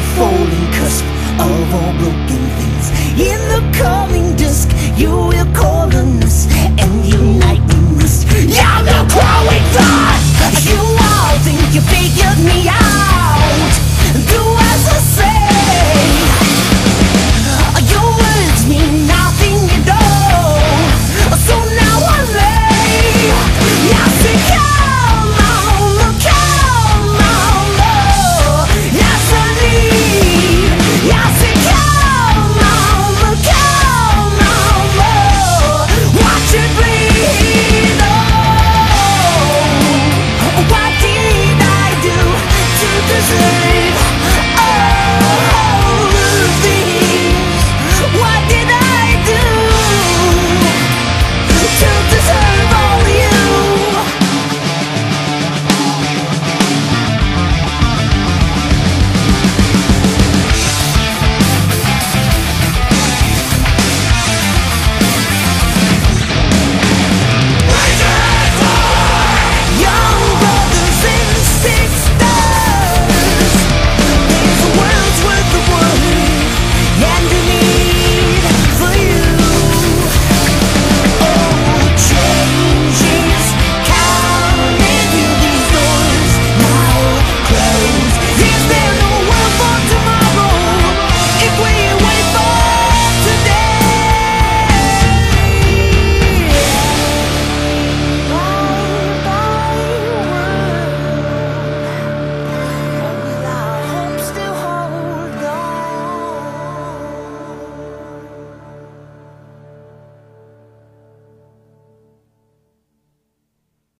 think you figured me out